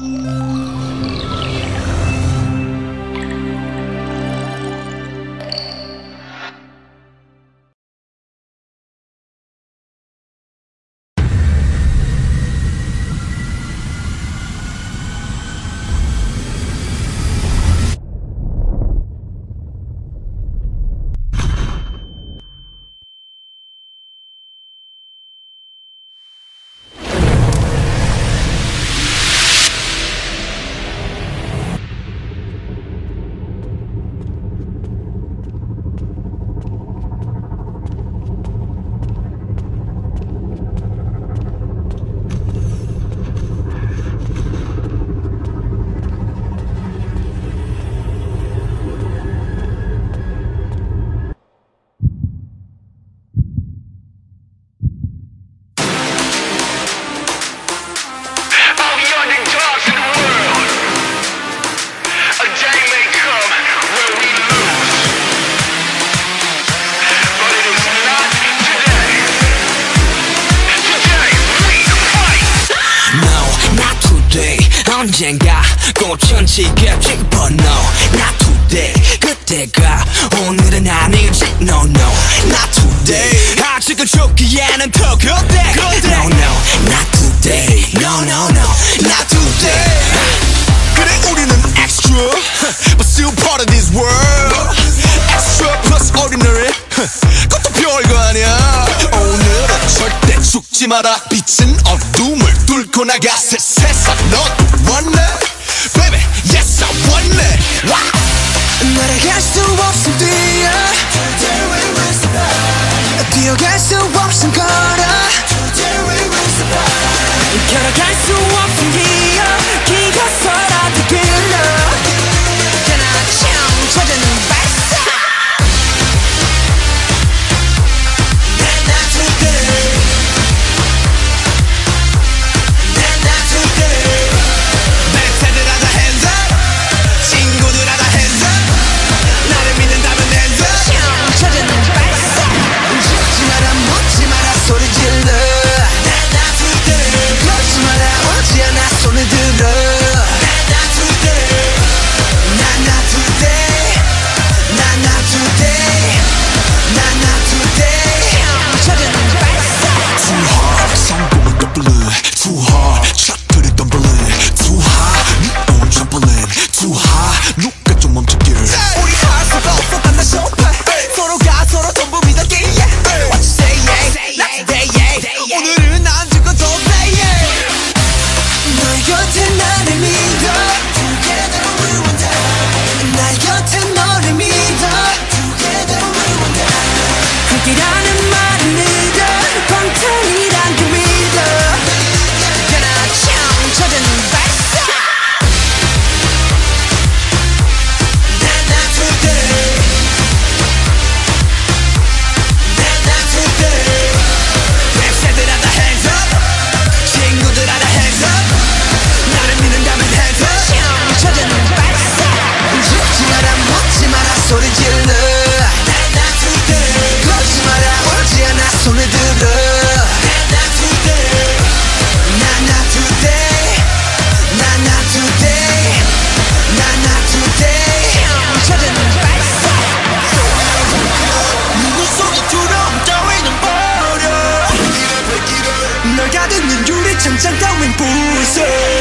Música 언젠가 꽃은 지겠지 But no, not today 그때가 오늘은 아니지 No, no, not today 아직은 죽기에는 더 그때 No, no, not today No, no, no, not today 그래 우리는 extra But still part of this world Extra plus ordinary 죽지 마라 빛은 어둠을 뚫고 나가 새 세상 넌 원래 Baby yes I want it wow. 날아갈 수 없음 뛰어 뛰어갈 수 없음 걸어 걸어갈 수 없음 将高明不碎。